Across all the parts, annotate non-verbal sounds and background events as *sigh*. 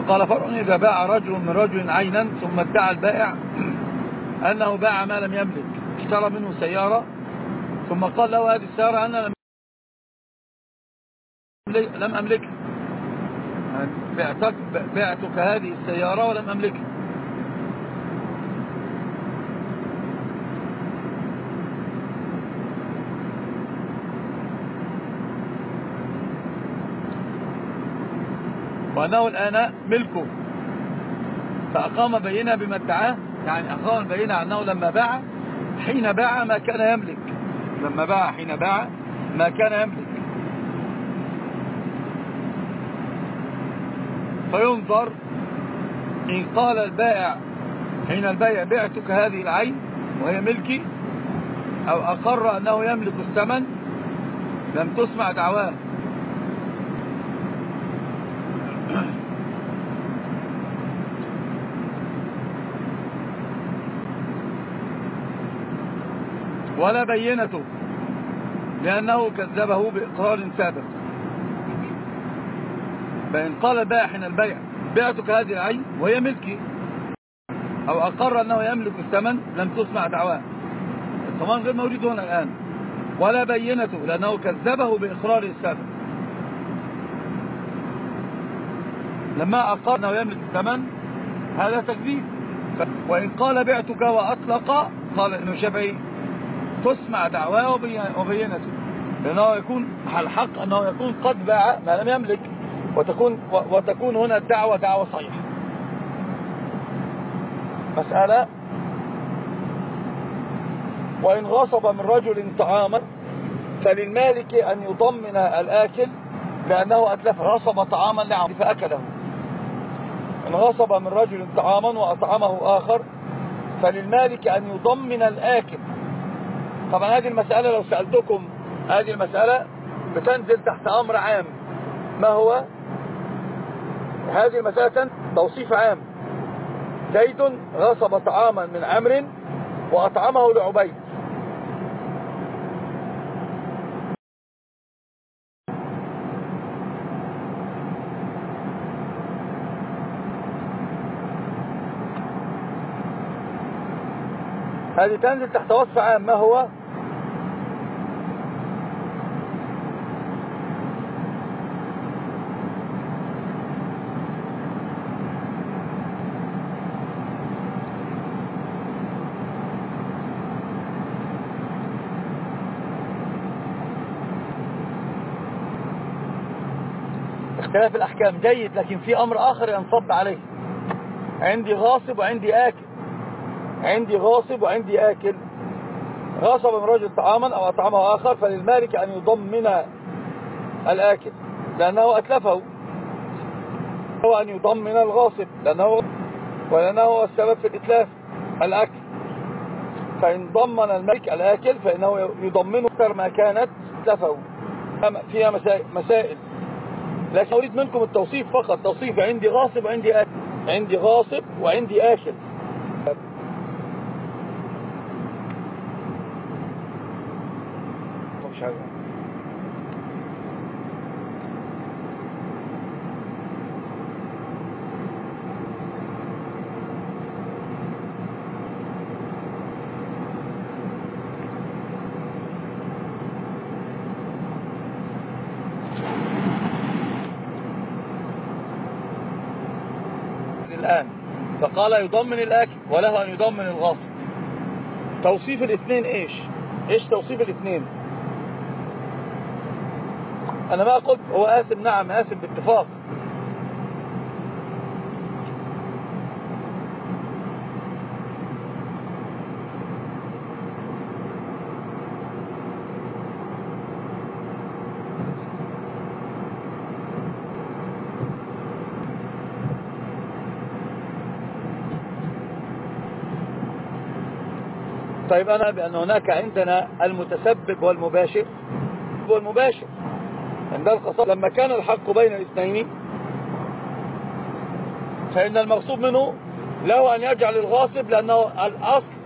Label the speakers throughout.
Speaker 1: وقال فرع إذا باع رجل من رجل عينا ثم ادعى البائع أنه باع ما لم يملك اشترى منه سيارة ثم قال له هذه السيارة أنا لم لم أملكها يعني بعتك, بعتك هذه السيارة ولم أملكها وأنه الآن ملكه. فأقام بينة بما ادعاه. يعني أقام بينة أنه لما باع حين باع ما كان يملك. لما باع حين باع ما كان يملك. فينظر إن قال البائع حين البيع بعتك هذه العين وهي ملكي أو أقر أنه يملك الثمن لم تسمع دعواه. ولا بينته لأنه كذبه بإقرار سابق. فإن قال حين البيع بعتك هذه العين وهي ملكي. أو أقر أنه يملك الثمن لم تسمع دعواه. الضمان غير موجود هنا الآن. ولا بينته لأنه كذبه بإقراره السابق لما أقر أنه يملك الثمن هذا تكذيب. وإن قال بعتك وأطلق قال إنه شبعي. تسمع دعواه وبينته. لأنه يكون الحق أنه يكون قد باع ما لم يملك وتكون, وتكون هنا الدعوة دعوة صحيحة. مسألة. وإن غصب من رجل طعاما فللمالك أن يضمن الآكل لأنه أتلف غصب طعاما لعمل فأكله. إن غصب من رجل طعاما وأطعمه آخر فللمالك أن يضمن الآكل طبعا هذه المسألة لو سألتكم هذه المسألة بتنزل تحت أمر عام. ما هو؟ هذه المسألة توصيف عام. زيد غصب طعاما من عمر وأطعمه لعبيد. هذه تنزل تحت وصف عام. ما هو؟ اختلاف الأحكام جيد لكن في أمر آخر ينصب عليه. عندي غاصب وعندي آكل. عندي غاصب وعندي آكل. غاصب من رجل طعاما أو أطعمه آخر فللمالك أن يضمن الآكل لأنه أتلفه. هو أن يضمن الغاصب لأنه ولأنه هو السبب في الإتلاف الأكل. فإن ضمن الملك الآكل فإنه يضمنه أكثر ما كانت تلفه. فيها مسائل. لكن أريد منكم التوصيف فقط توصيف عندي غاصب وعندي آكل. عندي غاصب وعندي آكل. مش عارف الآن فقال يضمن الأكل وله أن يضمن الغاصب توصيف الاثنين إيش؟ إيش توصيف الاثنين؟ أنا ما قلت هو آثم نعم آثم باتفاق. أنا بأن هناك عندنا المتسبب والمباشر والمباشر. عند القصاص لما كان الحق بين الاثنين فإن المغصوب منه له أن يجعل الغاصب لأنه الأصل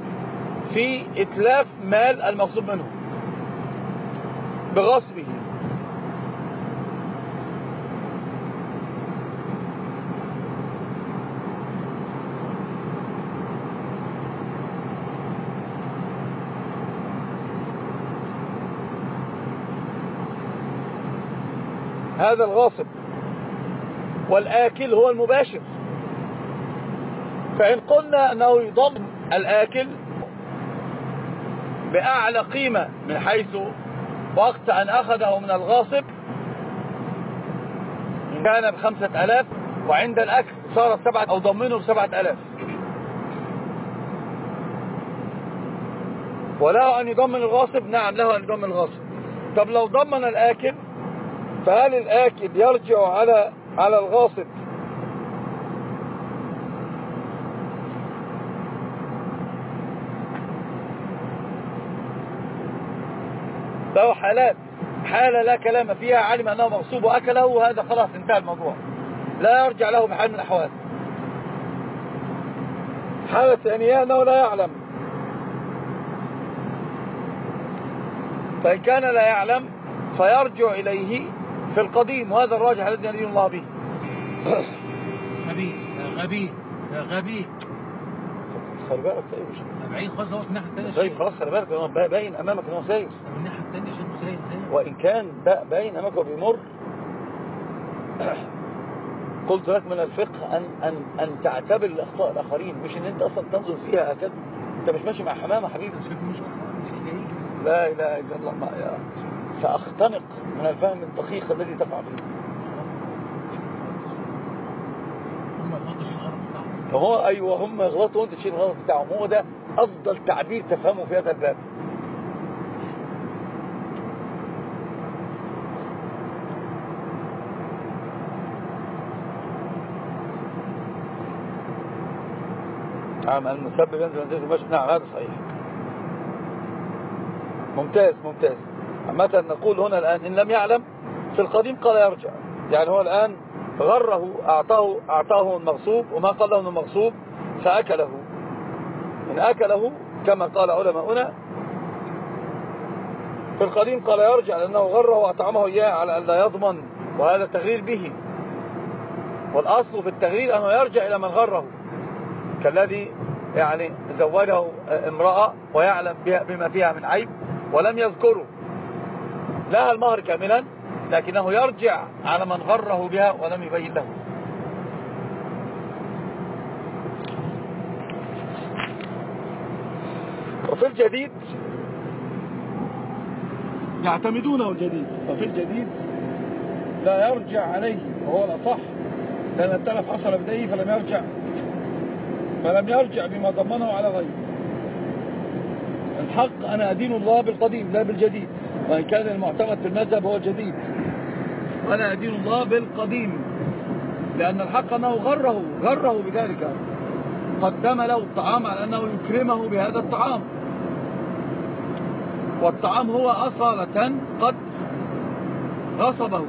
Speaker 1: في إتلاف مال المغصوب منه بغصبه. هذا الغاصب. والآكل هو المباشر. فإن قلنا أنه يضم الآكل بأعلى قيمة من حيث وقت أن أخذه من الغاصب إن كان بخمسة ألاف وعند الأكل صارت سبعة أو ضمنه بسبعة ألاف. وله أن يضمن الغاصب؟ نعم له أن يضمن الغاصب. طب لو ضمن الآكل فهل الآكل يرجع على على الغاصب؟ له حالات حالة لا كلام فيها علم أنه مغصوب وأكله وهذا خلاص انتهى الموضوع. لا يرجع له بحال من الأحوال. حالة ثانية أنه لا يعلم. فإن كان لا يعلم فيرجع إليه في القديم وهذا الراجح الذي يدين الله به. *coughs*
Speaker 2: غبي غبي غبي.
Speaker 1: خلي بالك ساير
Speaker 2: بعيد خالص هو في الناحيه الثانية
Speaker 1: طيب خلاص خلي بالك هو باين هو ساير.
Speaker 2: من الناحيه الثانية شيخ ساير ساير.
Speaker 1: وإن كان باين أمامك وبيمر *coughs* قلت لك من الفقه ان ان أن تعتبر الأخطاء الآخرين مش إن أنت أصلا تنظر فيها هكذا أنت مش ماشي مع حمامة حبيبي.
Speaker 2: مش مش
Speaker 1: لا إله إلا الله ما يا ساختنق من الفهم الدقيق الذي تقع فيه فهو أيوه هم يغلطوا وأنت تشيل الغلط بتاعهم. هو ده أفضل تعبير تفهمه في هذا الباب. نعم المسبب ينزل نعم هذا صحيح. ممتاز ممتاز. عامة نقول هنا الآن إن لم يعلم في القديم قال يرجع. يعني هو الآن غره أعطاه, أعطاه المغصوب وما قال له المغصوب فأكله. إن أكله كما قال علماؤنا في القديم قال يرجع لأنه غره وأطعمه إياه على أن لا يضمن وهذا تغرير به. والأصل في التغرير أنه يرجع إلى من غره كالذي يعني زوجه امرأة ويعلم بما فيها من عيب ولم يذكره. لها المهر كاملا لكنه يرجع على من غره بها ولم يبين له. وفي الجديد يعتمدونه الجديد. وفي الجديد لا يرجع عليه وهو الأصح. لأن التلف حصل بديه فلم يرجع. فلم يرجع بما ضمنه على غيره. الحق أنا أدين الله بالقديم لا بالجديد. وإن كان المعتمد في المذهب هو الجديد وأنا أدين الله بالقديم لأن الحق أنه غره غره بذلك. قدم له الطعام على أنه يكرمه بهذا الطعام. والطعام هو أصالة قد غصبه.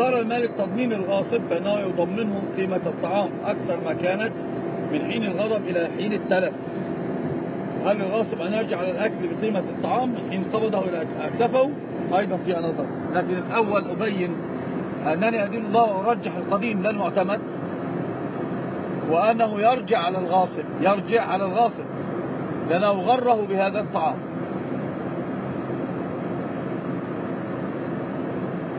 Speaker 1: اختار المالك تضمين الغاصب فإنه يضمنه قيمة الطعام أكثر ما كانت من حين الغضب إلى حين التلف. هل الغاصب أن يرجع على الأكل بقيمة الطعام من حين قبضه إلى أكلفه أيضا في نظر. لكن الأول أبين أنني أدين الله وأرجح القديم لا المعتمد وأنه يرجع على الغاصب يرجع على الغاصب لأنه غره بهذا الطعام.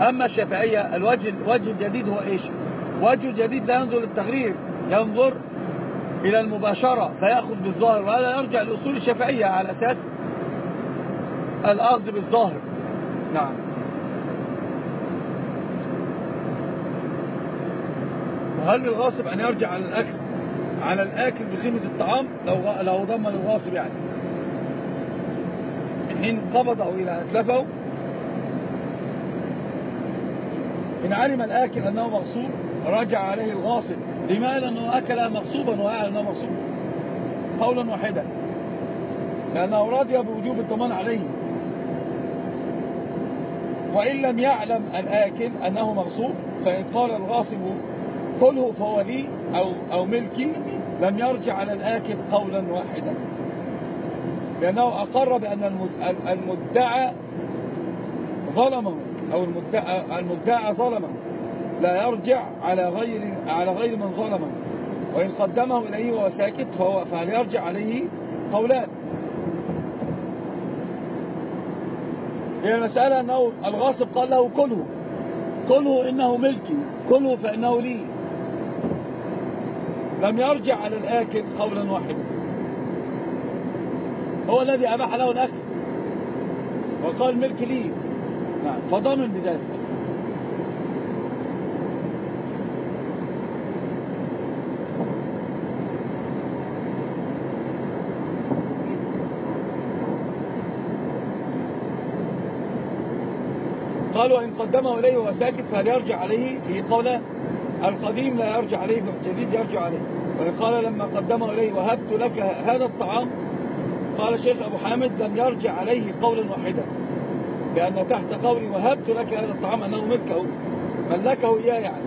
Speaker 1: أما الشافعية الوجه الوجه الجديد هو إيش؟ وجه الجديد لا ينظر للتغرير ينظر إلى المباشرة فيأخذ بالظاهر وهذا يرجع لأصول الشافعية على أساس الأخذ بالظاهر. نعم. وهل للغاصب أن يرجع على الأكل على الآكل بقيمة الطعام؟ لو لو ضمن الغاصب يعني. حين قبضه إلى أتلفه إن علم الآكل أنه مغصوب رجع عليه الغاصب. لماذا أنه أكل مغصوبا ويعلم أنه مغصوب. قولا واحدا. لأنه رضي بوجوب الضمان عليه. وإن لم يعلم الآكل أنه مغصوب فإن قال الغاصب كله فهو لي أو, أو ملكي لم يرجع على الآكل قولا واحدا. لأنه أقر بأن المدعى ظلمه. أو المدعى, المدعى ظلمه لا يرجع على غير على غير من ظلمه وإن قدمه إليه وهو ساكت فهو فهل يرجع عليه؟ قولان. هي المسألة أنه الغاصب قال له كله كله إنه ملكي. كله فإنه لي. لم يرجع على الآكل قولا واحدا. هو الذي أباح له الأكل. وقال ملك لي. فضمن بذلك. قالوا إن قدمه إليه وهو ساكت فهل يرجع عليه؟ في قوله القديم لا يرجع عليه فالجديد يرجع عليه. وإن قال لما قدمه إليه وهبت لك هذا الطعام؟ قال الشيخ أبو حامد لم يرجع عليه قولا واحدا. لأن تحت قولي وهبت لك هذا الطعام أنه ملكه. ملكه إياه يعني.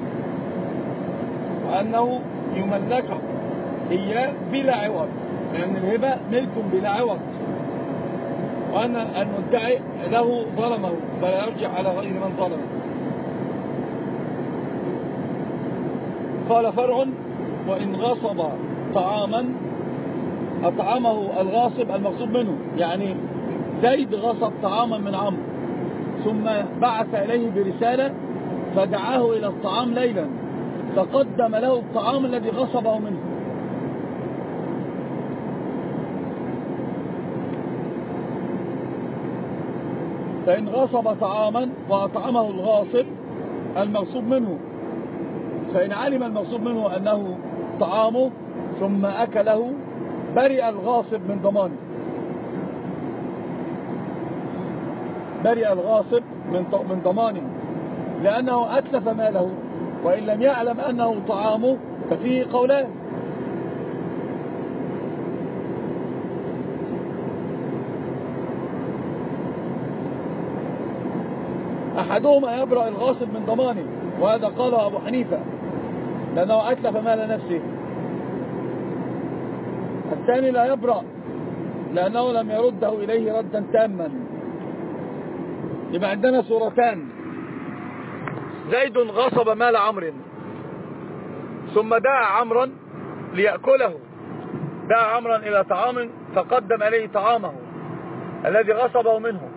Speaker 1: وأنه يملكه إياه بلا عوض. لأن الهبة ملك بلا عوض. وأن المدعي له ظلمه فلا يرجع على غير من ظلمه. قال فرع وإن غصب طعاما أطعمه الغاصب المغصوب منه. يعني زيد غصب طعاما من عمرو. ثم بعث إليه برسالة فدعاه إلى الطعام ليلا فقدم له الطعام الذي غصبه منه. فإن غصب طعاما وأطعمه الغاصب المغصوب منه. فإن علم المغصوب منه أنه طعامه ثم أكله برئ الغاصب من ضمانه. برئ الغاصب من من ضمانه لأنه أتلف ماله وإن لم يعلم أنه طعامه ففيه قولان. أحدهما يبرأ الغاصب من ضمانه وهذا قاله أبو حنيفة لأنه أتلف مال نفسه. الثاني لا يبرأ لأنه لم يرده إليه ردا تاما. يبقى عندنا صورتان. زيد غصب مال عمرو ثم دعا عمرا ليأكله. دعا عمرا إلى طعام فقدم عليه طعامه الذي غصبه منه.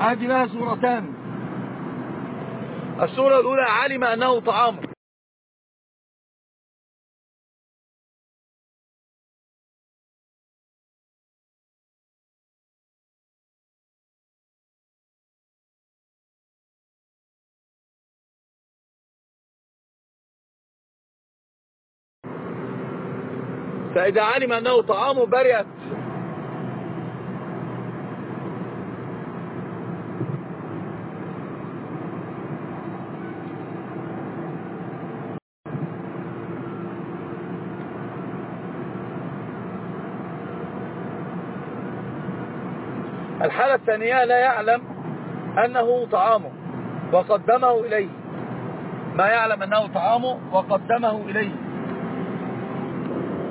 Speaker 1: هذه لها سورتان السورة الأولى علم أنه طعام. فإذا علم أنه طعام برئت الحالة الثانية لا يعلم أنه طعامه وقدمه إليه. ما يعلم أنه طعامه وقدمه إليه.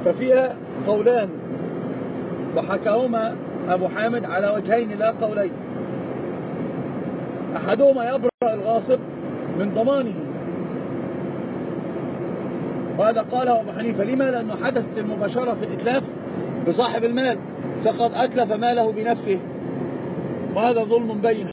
Speaker 1: ففيها قولان. وحكاهما أبو حامد على وجهين لا قولين. أحدهما يبرأ الغاصب من ضمانه. وهذا قاله أبو حنيفة لما لأنه حدثت المباشرة في الإتلاف بصاحب المال؟ فقد أتلف ماله بنفسه. وهذا ظلم بين.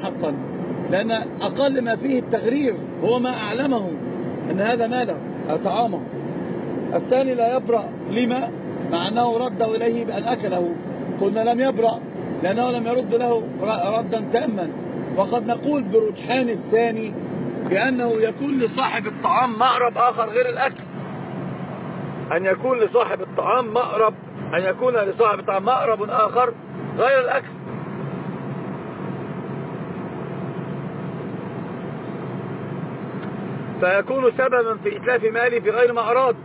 Speaker 1: حقا. لأن أقل ما فيه التغرير هو ما أعلمه أن هذا ماله أو طعامه الثاني لا يبرأ لما؟ مع أنه رده إليه بأن أكله. قلنا لم يبرأ لأنه لم يرد له ردا تاما. وقد نقول برجحان الثاني بأنه يكون لصاحب الطعام مأرب آخر غير الأكل. أن يكون لصاحب الطعام مأرب أن يكون لصاحب الطعام مأرب آخر غير الأكل. فيكون سببا في إتلاف مالي في غير ما أراد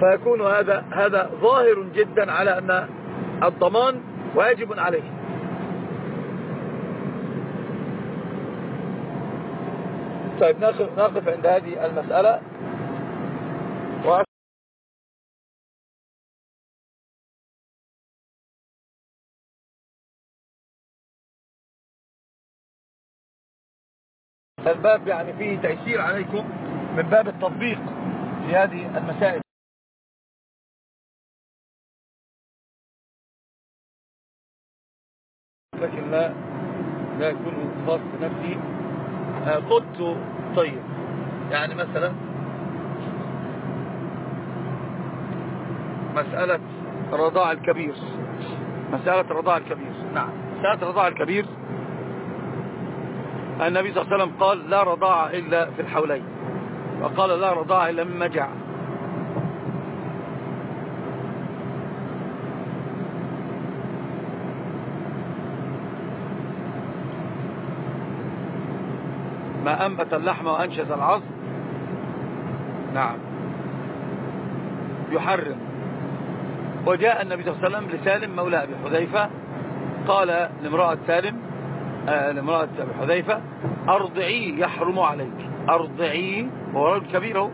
Speaker 1: فيكون هذا هذا ظاهر جدا على أن الضمان واجب عليه. طيب نقف عند هذه المسألة. الباب يعني فيه تيسير عليكم من باب التطبيق في هذه المسائل. لكن لا لا يكون خاص بنفسي آه، قلت طيب يعني مثلا مسألة رضاع الكبير. مسألة رضاع الكبير نعم. مسألة رضاع الكبير النبي صلى الله عليه وسلم قال لا رضاع إلا في الحولين. وقال لا رضاع إلا من مجع ما أنبت اللحم وأنشز العظم. نعم. يحرم. وجاء النبي صلى الله عليه وسلم لسالم مولى أبي حذيفة. قال لامرأة سالم لامرأة أبي حذيفة أرضعي يحرم عليك. أرضعي هو رجل كبير هو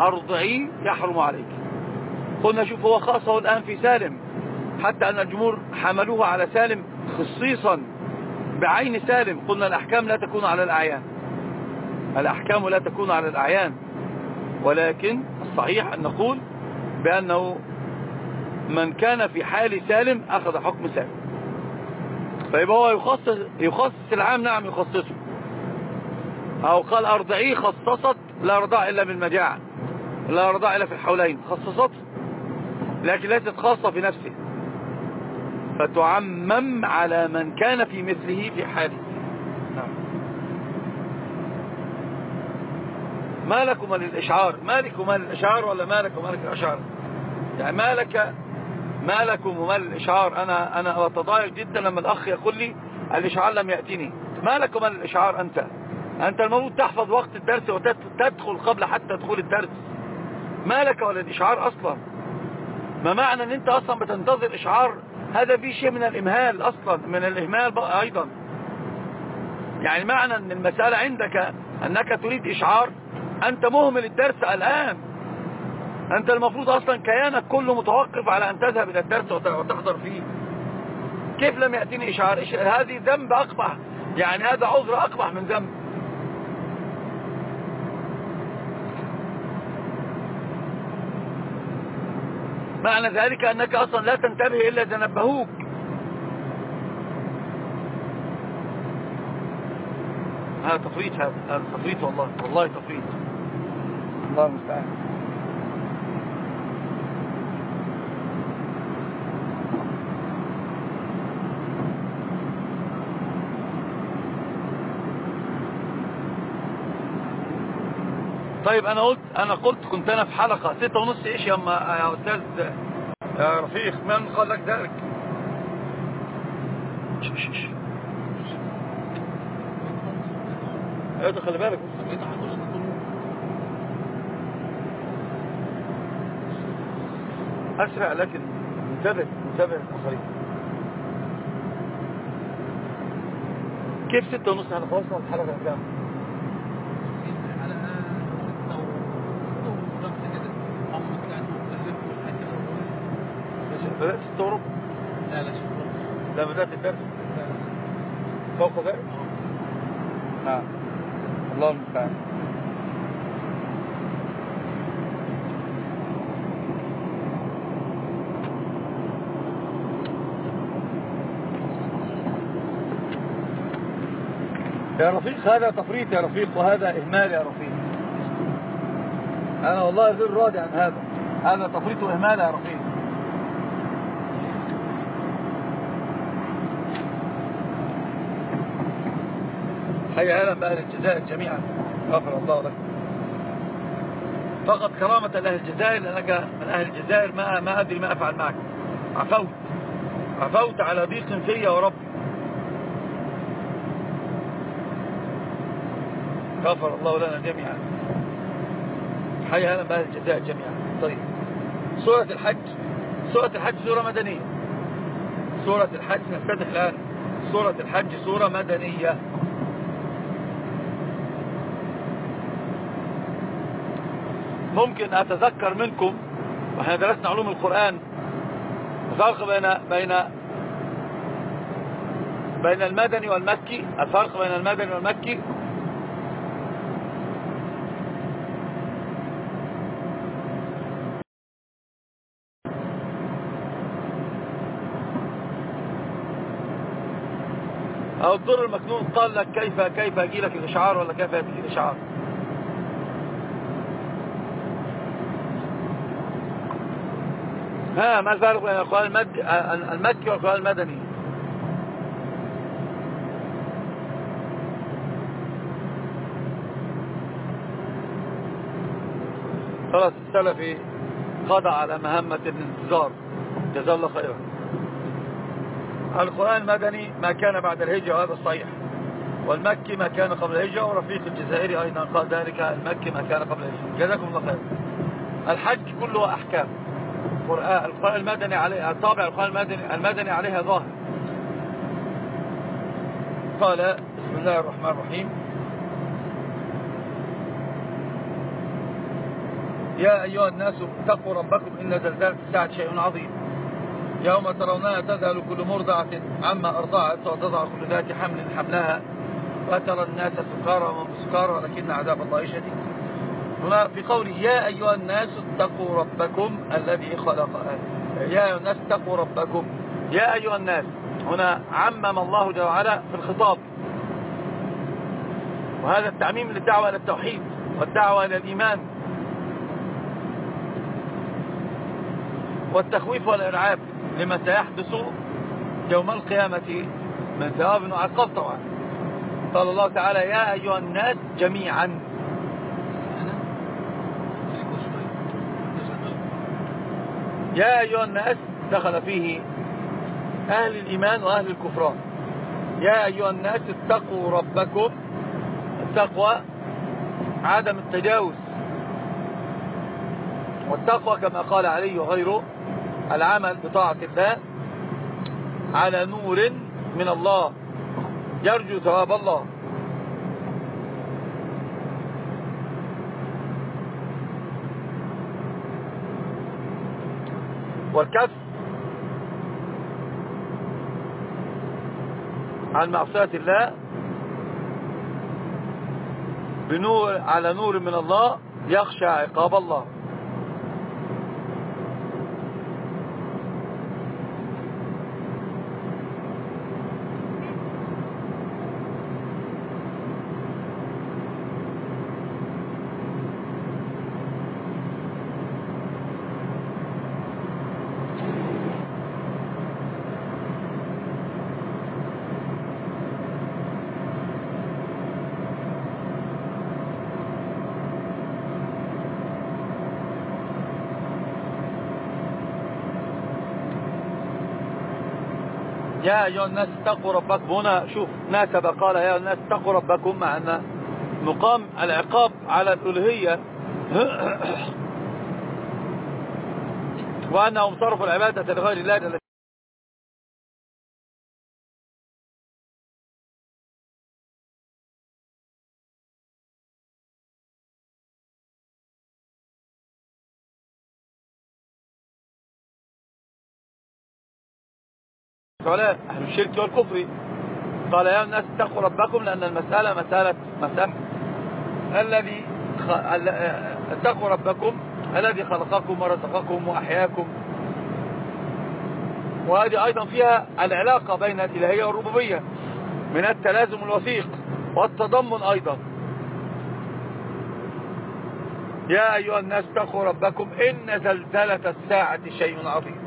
Speaker 1: أرضعي يحرم عليك. قلنا شوف هو خاصة الآن في سالم. حتى أن الجمهور حملوه على سالم خصيصا بعين سالم. قلنا الأحكام لا تكون على الأعيان. الأحكام لا تكون على الأعيان. ولكن الصحيح أن نقول بأنه من كان في حال سالم أخذ حكم سالم. فيبقى هو يخصص, يخصص العام نعم يخصصه. أو قال أرضعيه خصصت لا رضاع إلا بالمجاعة لا رضاع إلا في الحولين. خصصت؟ لكن ليست خاصة في نفسه. فتعمم على من كان في مثله في حاله. نعم. ما لكم للإشعار ما لكم للإشعار ولا ما لكم مالك الإشعار؟ يعني ما لك ما لكم وما للإشعار. أنا, أنا أتضايق جدا لما الأخ يقول لي الإشعار لم يأتني ما لكم للإشعار أنت؟ أنت المفروض تحفظ وقت الدرس وتدخل قبل حتى دخول الدرس. ما لك ولا الإشعار أصلا؟ ما معنى أن أنت أصلا بتنتظر إشعار؟ هذا في شيء من الإمهال أصلا من الإهمال أيضا. يعني معنى أن المسألة عندك أنك تريد إشعار أنت مهمل الدرس الآن. أنت المفروض أصلا كيانك كله متوقف على أن تذهب إلى الدرس وتحضر فيه. كيف لم يأتيني إشعار؟ هذه ذنب أقبح. يعني هذا عذر أقبح من ذنب. معنى ذلك أنك أصلا لا تنتبه إلا إذا نبهوك. هذا تفريط هذا هذا تفريط والله والله تفريط الله المستعان. طيب أنا قلت أنا قلت كنت أنا في حلقة ستة ونص إيش يا, يا أستاذ؟ يا رفيق من قال لك ذلك؟ إيه خلي بالك. أسرع لكن انتبه انتبه الآخرين. كيف ستة ونص؟ إحنا خلصنا الحلقة كام بدأت تستغرب
Speaker 2: لا لا شوف
Speaker 1: بدأت الدرس؟ فوق ذلك نعم الله المستعان يا رفيق هذا تفريط يا رفيق وهذا إهمال يا رفيق. أنا والله غير راضي عن هذا. هذا تفريط وإهمال يا رفيق. حي أهلا باهل الجزائر جميعا. غفر الله لكم فقط كرامة لأهل الجزائر لأنك من أهل الجزائر ما, ما أدري ما أفعل معك. عفوت. عفوت على ضيق في وربي غفر الله لنا جميعا. حي أهلا بأهل الجزائر جميعا. طيب. سورة الحج. سورة الحج سورة مدنية. سورة الحج نفتتح الآن. سورة الحج سورة مدنية. ممكن أتذكر منكم وإحنا درسنا علوم القرآن الفرق بين بين بين المدني والمكي الفرق بين المدني والمكي. أو الضر المكنون قال لك كيف كيف أجي لك الإشعار ولا كيف يأتي الإشعار؟ ها ما الفرق بين القرآن المد... المكي والقرآن المدني. خلاص السلفي خضع على مهمة الانتظار جزاه الله خيرا. القرآن المدني ما كان بعد الهجرة هذا الصحيح والمكي ما كان قبل الهجرة ورفيق الجزائري أيضا قال ذلك المكي ما كان قبل الهجرة. جزاكم الله خير الحج كله أحكام. القرآن المدني عليه الطابع القرآن المدني, المدني عليها ظاهر. قال بسم الله الرحمن الرحيم. يا أيها الناس اتقوا ربكم إن زلزال الساعة شيء عظيم. يوم ترونها تذهل كل مرضعة عما أرضعت وتضع كل ذات حمل حملها. وترى الناس سكارى ومن سكارى ولكن عذاب الله شديد. هنا في قوله يا أيها الناس اتقوا ربكم الذي خلق يا أيها الناس اتقوا ربكم. يا أيها الناس. هنا عمم الله جل وعلا في الخطاب. وهذا التعميم للدعوة إلى التوحيد والدعوة إلى الإيمان. والتخويف والإرعاب لما سيحدث يوم القيامة من ثواب وعقاب طبعا قال الله تعالى يا أيها الناس جميعا. يا أيها الناس دخل فيه أهل الإيمان وأهل الكفران. يا أيها الناس اتقوا ربكم التقوى عدم التجاوز. والتقوى كما قال علي وغيره العمل بطاعة الله على نور من الله يرجو ثواب الله. والكف عن معصية الله بنور على نور من الله يخشى عقاب الله. يا أيها الناس اتقوا ربكم. هنا شوف ناسب قال يا الناس اتقوا ربكم مع أن مقام العقاب على الألهية *coughs* وأنهم صرفوا العبادة لغير الله. صلاة أهل الشرك والكفر. قال يا الناس اتقوا ربكم لأن المسألة مسألة مسألة الذي اتقوا ربكم الذي خلقكم ورزقكم وأحياكم. وهذه أيضا فيها العلاقة بين الإلهية والربوبية من التلازم الوثيق والتضمن أيضا. يا أيها الناس اتقوا ربكم إن زلزلة الساعة شيء عظيم.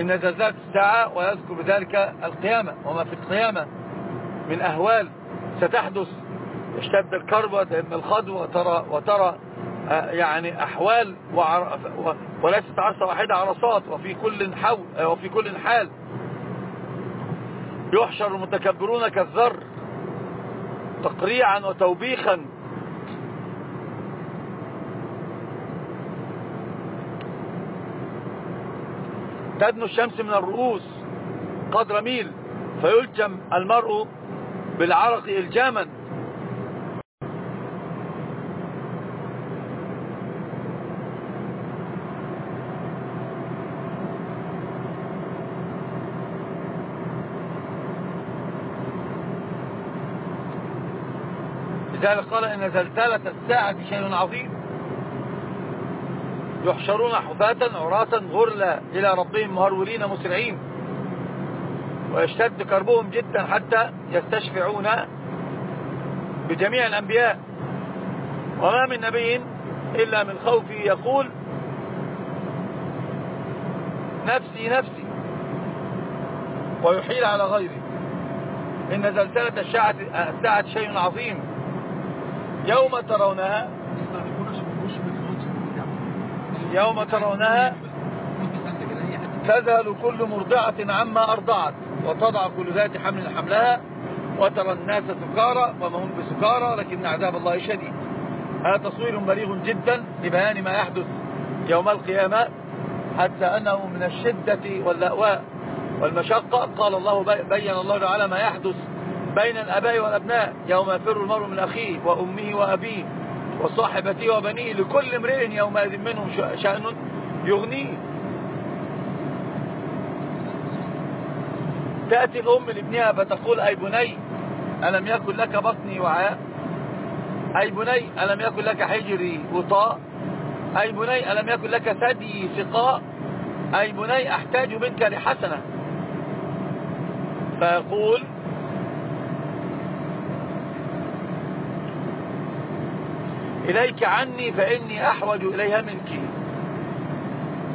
Speaker 1: إن زلزلة الساعة ويذكر بذلك القيامة. وما في القيامة من أهوال ستحدث. يشتد الكرب وتهم الخدو وترى, وترى آه، يعني أحوال وليست عرصة واحدة عرصات. وفي كل حول آه، وفي كل حال. يحشر المتكبرون كالذر تقريعا وتوبيخا. تدنو الشمس من الرؤوس قدر ميل. فيلجم المرء بالعرق إلجاما. لذلك قال إن زلزلة الساعة شيء عظيم. يحشرون حفاة عراة غرلا إلى ربهم مهرولين مسرعين. ويشتد كربهم جدا حتى يستشفعون بجميع الأنبياء. وما من نبي إلا من خوفه يقول نفسي نفسي. ويحيل على غيره. إن زلزلة الساعة شيء عظيم. يوم ترونها
Speaker 2: ما بيكونوش مش بالفلوس بتاعه
Speaker 1: يوم ترونها تذهل كل مرضعة عما أرضعت وتضع كل ذات حمل حملها وترى الناس سكارى وما هم بسكارى لكن عذاب الله شديد. هذا تصوير بليغ جدا لبيان ما يحدث يوم القيامة حتى أنه من الشدة واللأواء والمشقة. قال الله بي- بين الله تعالى ما يحدث بين الأباء والأبناء يوم يفر المرء من أخيه وأمه وأبيه. وصاحبته وبنيه لكل امرئ يومئذ منهم شأن يغنيه تأتي الأم لابنها فتقول أي بني ألم يكن لك بطني وعاء؟ أي بني ألم يكن لك حجري وطاء؟ أي بني ألم يكن لك ثدي سقاء أي بني أحتاج منك لحسنة. فيقول إليك عني فإني أحوج إليها منك.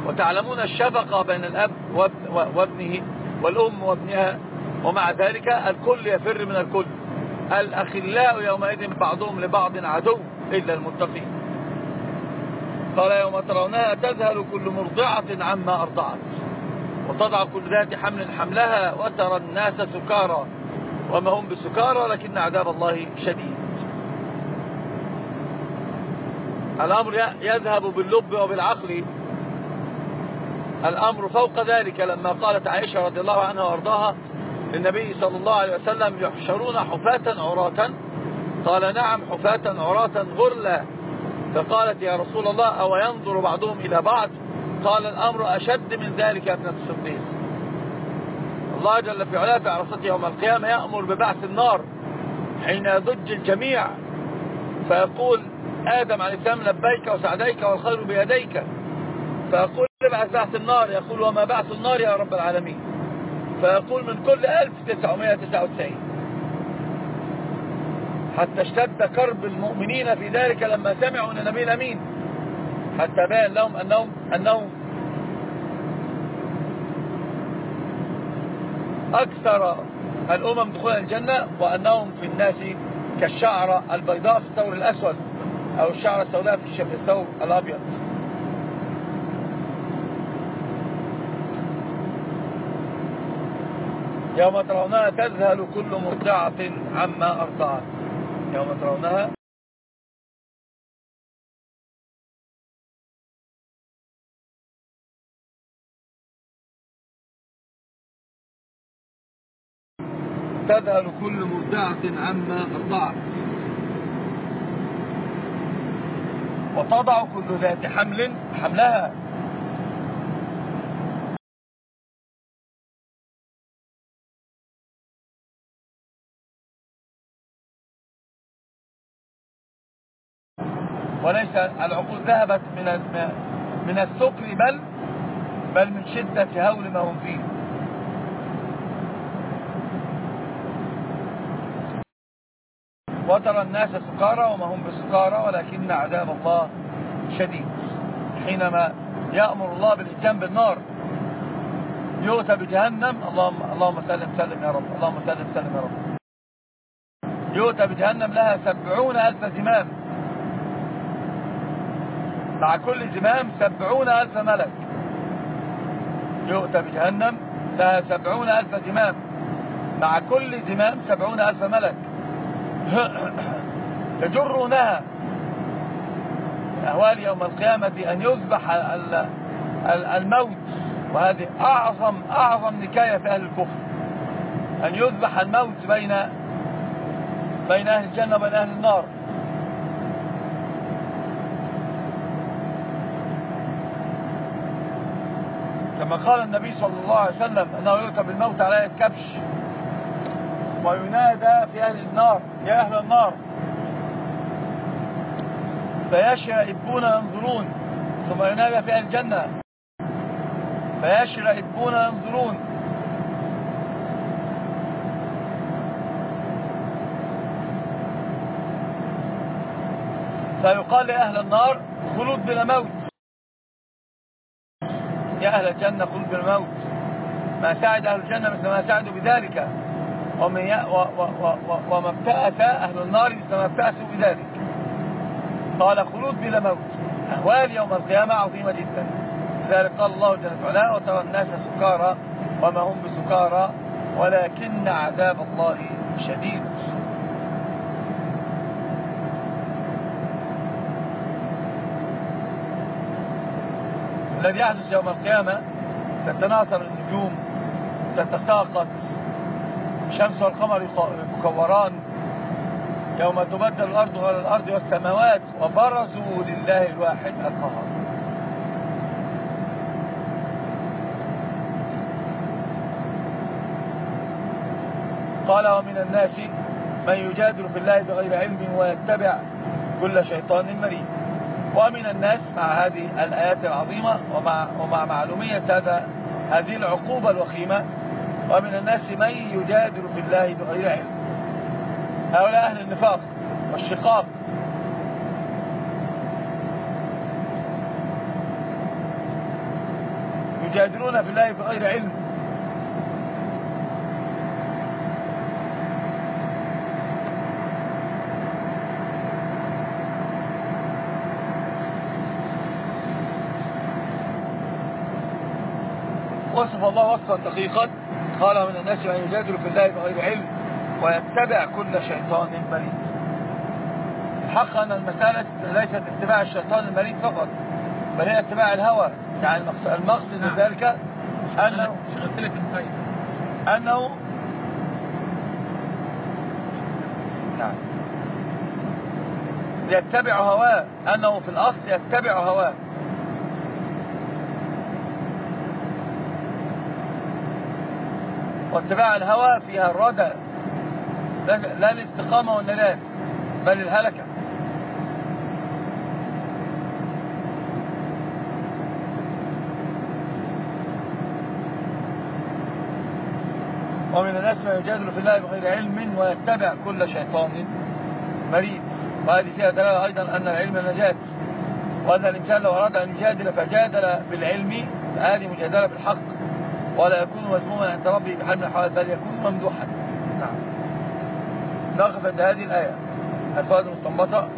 Speaker 1: وتعلمون الشفقة بين الأب وابن- وابنه والأم وابنها ومع ذلك الكل يفر من الكل. الأخلاء يومئذ بعضهم لبعض عدو إلا المتقين. قال يوم ترونها تذهل كل مرضعة عما أرضعت. وتضع كل ذات حمل حملها وترى الناس سكارى. وما هم بسكارى لكن عذاب الله شديد. الأمر يذهب باللب وبالعقل. الأمر فوق ذلك لما قالت عائشة رضي الله عنها وأرضاها للنبي صلى الله عليه وسلم يحشرون حفاة عراة. قال نعم حفاة عراة غرلا. فقالت يا رسول الله أو ينظر بعضهم إلى بعض؟ قال الأمر أشد من ذلك يا ابنة الصديق الله جل في علاه في عرصته يوم القيامة يأمر ببعث النار حين يضج الجميع. فيقول آدم عليه السلام لبيك وسعديك والخير بيديك. فيقول ابعث بعث النار. يقول وما بعث النار يا رب العالمين. فيقول من كل 1999 حتى اشتد كرب المؤمنين في ذلك لما سمعوا أن النبي الأمين. حتى بان لهم انهم أنهم أكثر الأمم دخولا الجنة وأنهم في الناس كالشعره البيضاء في الثور الأسود. أو الشعره السوداء في الثور الأبيض. يوم ترونها تذهل كل مرضعة عما أرضعت. يوم ترونها تذهل كل مرضعة عما أرضعت. وتضع كل ذات حمل حملها. وليس العقول ذهبت من من السكر بل بل من شدة هول ما هم فيه. وترى الناس سكارى وما هم بسكارى ولكن عذاب الله شديد. حينما يأمر الله بالإتيان بالنار يؤتى بجهنم اللهم اللهم سلم سلم يا رب اللهم سلم سلم يا رب. يؤتى بجهنم لها سبعون ألف زمام. مع كل زمام سبعون ألف ملك. يؤتى بجهنم لها سبعون ألف زمام. مع كل زمام سبعون ألف ملك. *coughs* يجرونها أهوال يوم القيامة أن يذبح الموت. وهذه أعظم أعظم نكاية في أهل الكفر. أن يذبح الموت بين بين أهل الجنة وبين أهل النار. كما قال النبي صلى الله عليه وسلم أنه يركب الموت على الكبش وينادى في أهل النار يا أهل النار. فيشرئبون ينظرون ثم ينادى في أهل الجنة. فيشرئبون ينظرون. فيقال لأهل النار خلود بلا موت يا أهل الجنة خلود بلا موت ما ساعد أهل الجنة مثل ما ساعدوا بذلك. وما ابتأس أهل النار مثل ما ابتأسوا بذلك قال خلود بلا موت. أهوال يوم القيامة عظيمة جدا. لذلك قال الله جل وعلا وترى الناس سكارى وما هم بسكارى ولكن عذاب الله شديد. الذي يحدث يوم القيامة تتناثر النجوم تتساقط الشمس والقمر يكوران يوم تبدل الأرض غير الأرض والسماوات وبرزوا لله الواحد القهار. قال ومن الناس من يجادل في الله بغير علم ويتبع كل شيطان مريد ومن الناس مع هذه الآيات العظيمة ومع, ومع معلومية هذا هذه العقوبة الوخيمة ومن الناس من يجادل في الله بغير علم. هؤلاء أهل النفاق والشقاق. يجادلون في الله بغير علم. وصف الله وصفا دقيقا. قال من الناس من يجادل في الله بغير علم ويتبع كل شيطان مريد الحق أن المسألة ليست اتباع الشيطان المريد فقط بل هي اتباع الهوى. يعني المقصد من نعم. ذلك أنه أنه نعم. يتبع هواه. أنه في الأصل يتبع هواه. واتباع الهوى فيها الردى لا الاستقامة والنلال بل الهلكة. ومن الناس ما يجادل في الله بغير علم ويتبع كل شيطان مريد وهذه فيها دلالة أيضا أن العلم نجاة. وأن الإنسان لو أراد أن يجادل فجادل بالعلم فهذه مجادلة بالحق ولا يكون مذموما عند ربه بحال من الحوال بل يكون ممدوحا. نعم. نقف عند هذه الآية. الفوائد المستنبطة.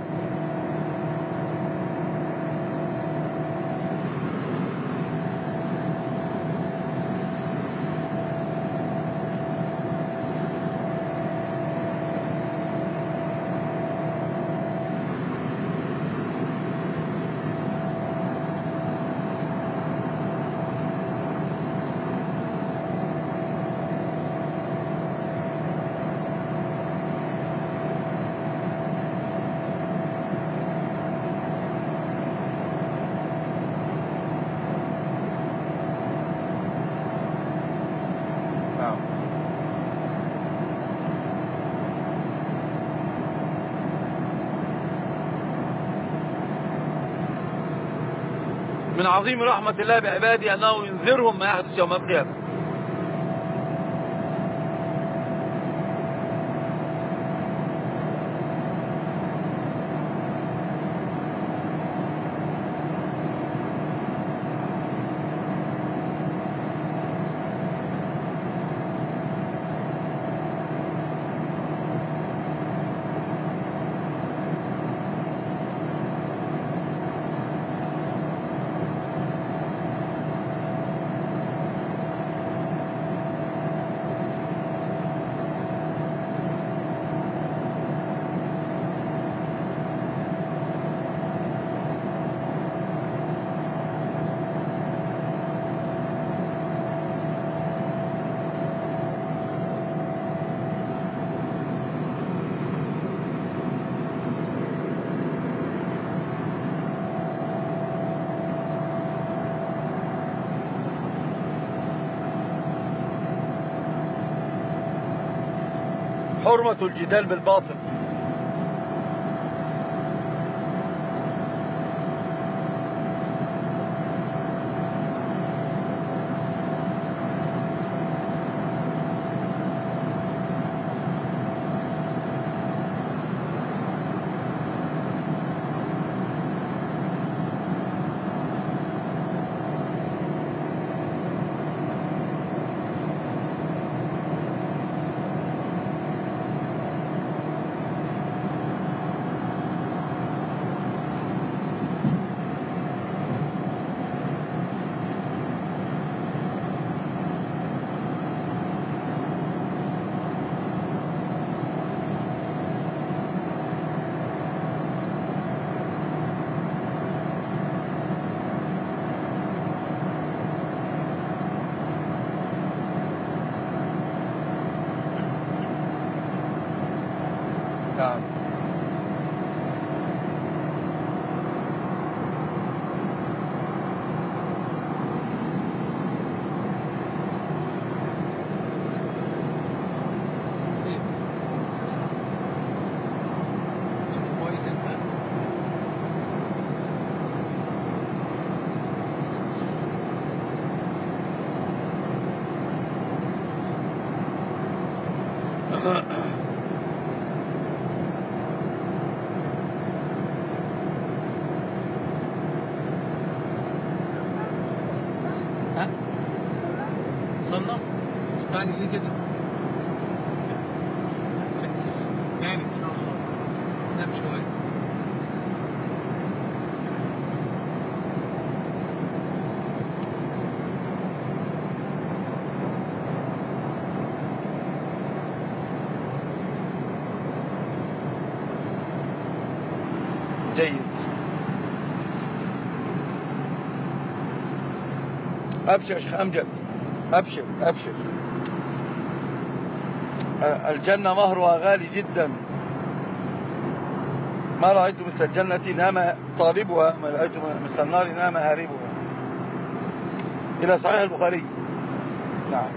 Speaker 1: من عظيم رحمة الله بعباده أنه ينذرهم ما يحدث يوم القيامة. الجدال بالباطل. أبشر يا شيخ أمجد أبشر أبشر. الجنة مهرها غالي جدا. ما رأيت مثل الجنة نام طالبها ما رأيت مثل النار نام هاربها. إلى صحيح البخاري. نعم.